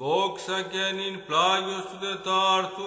Δόξα και νυν πλάγιος του Τετάρτου.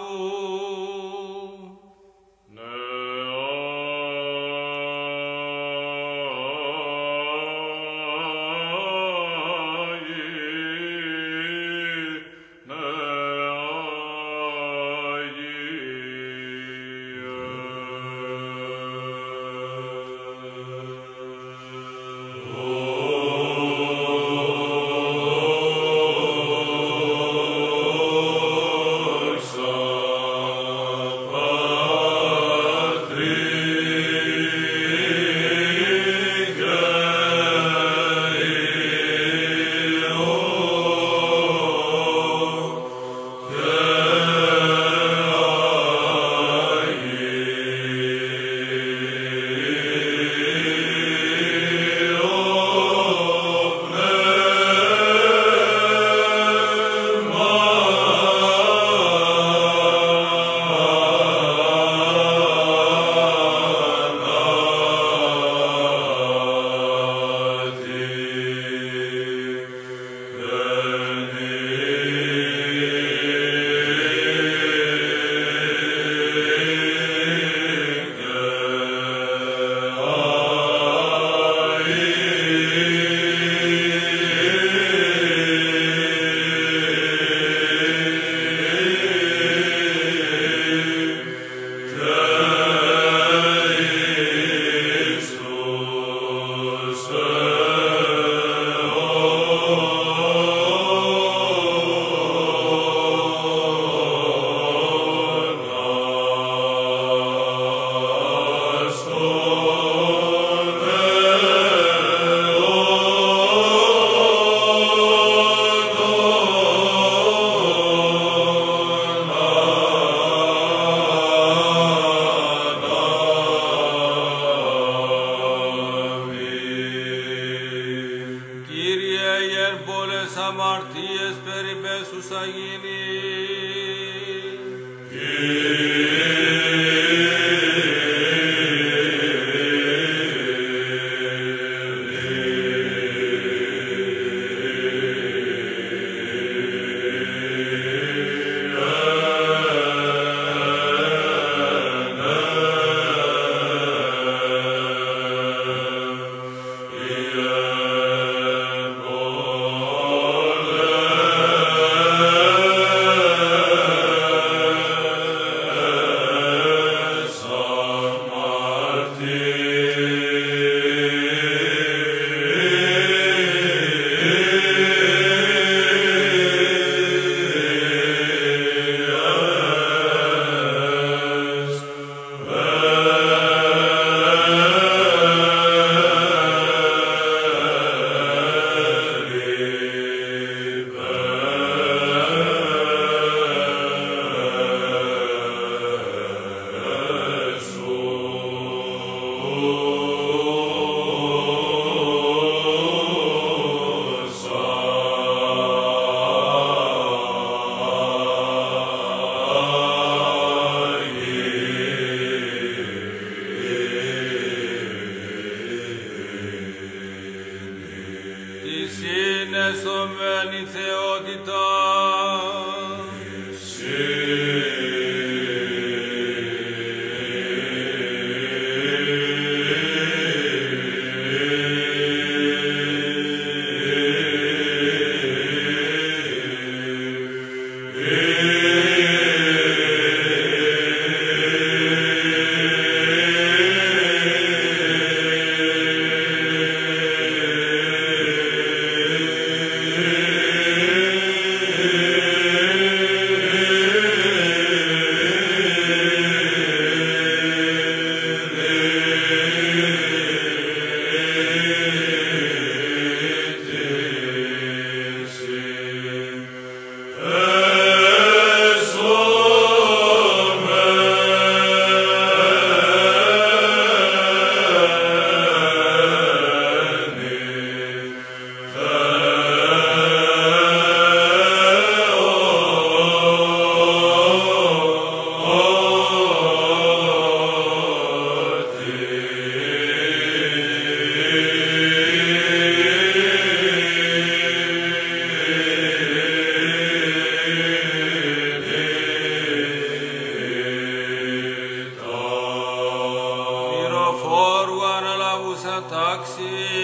Taxi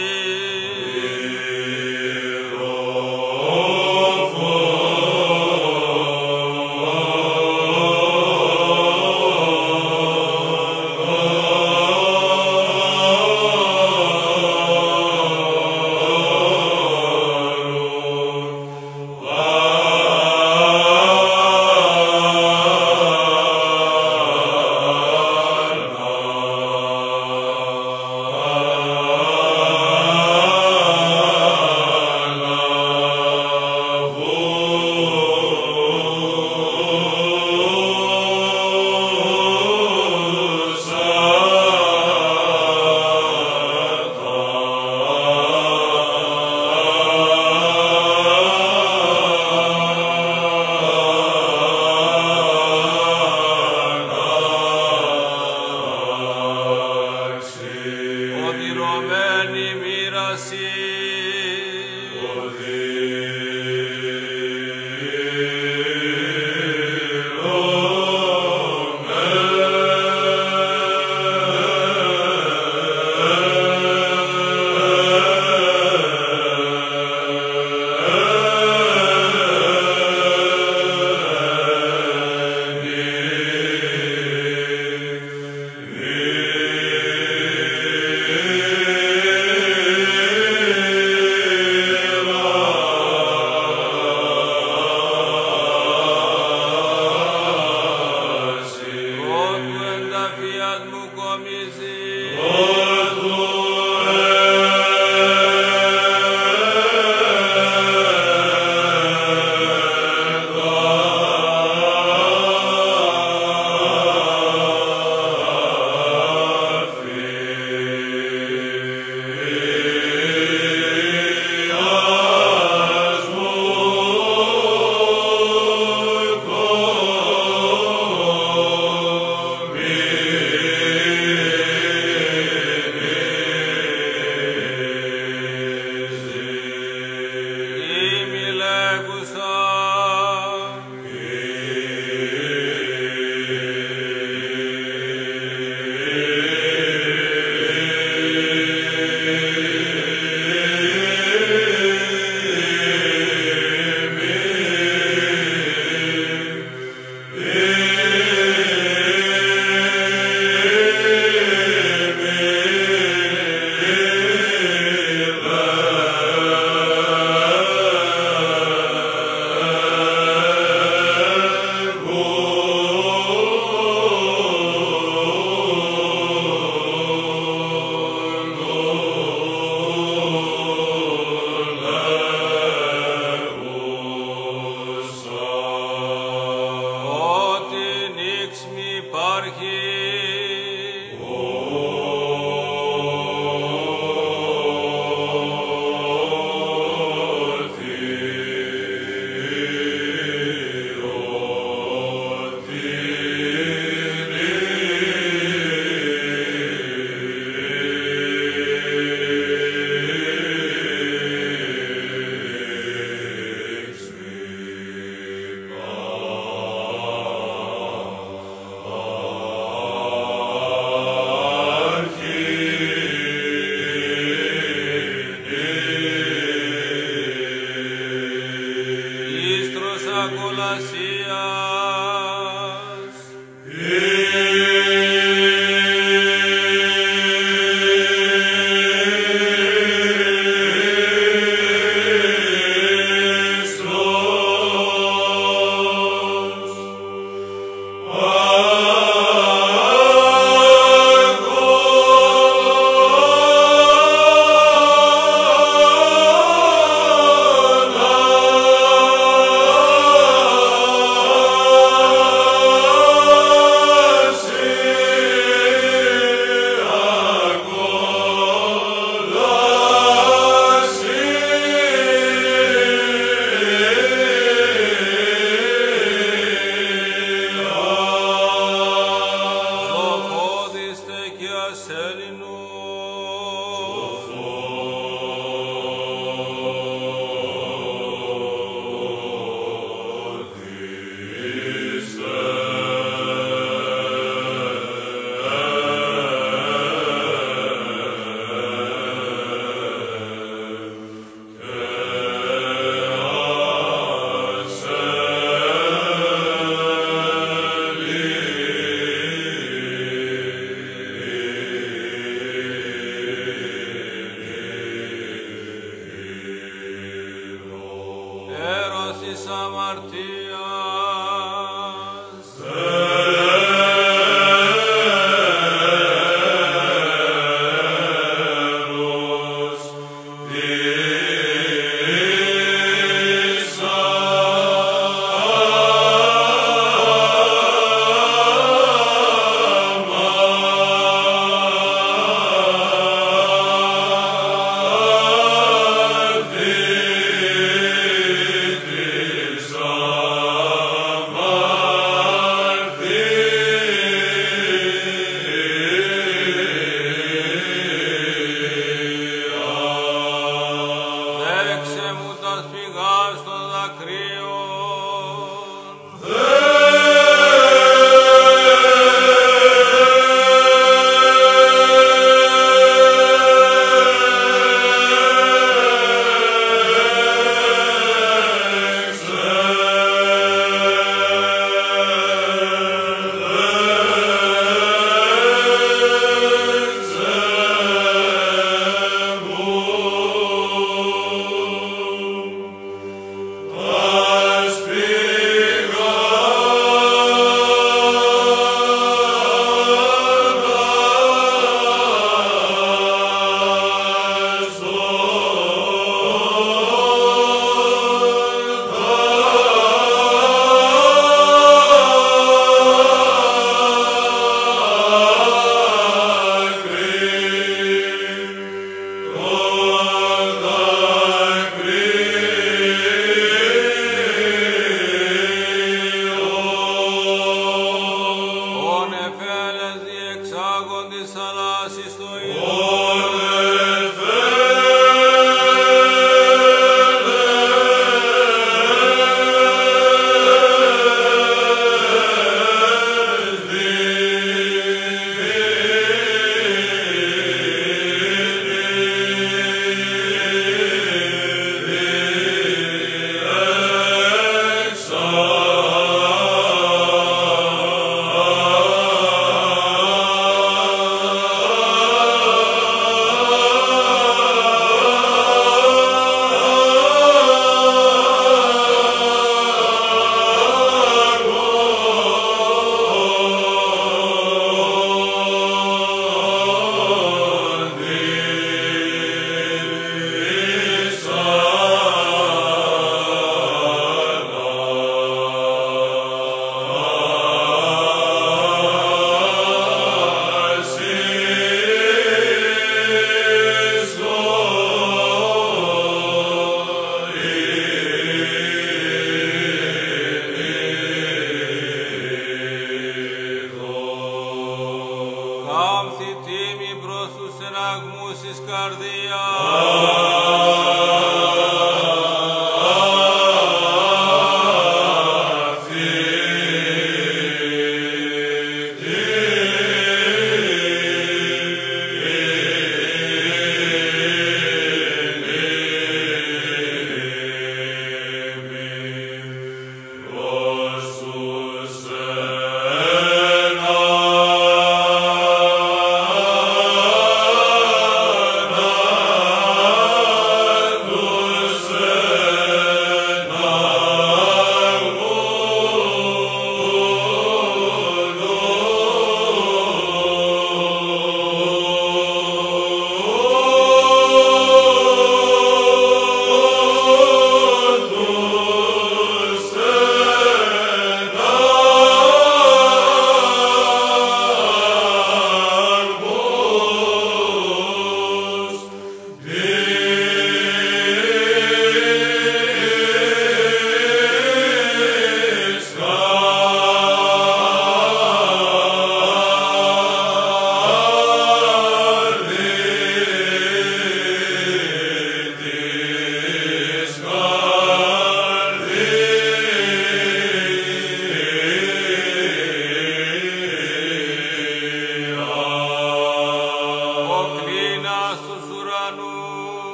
تی تھے بھی بروس و سینا موسش کر دیا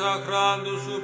ساکران دو سو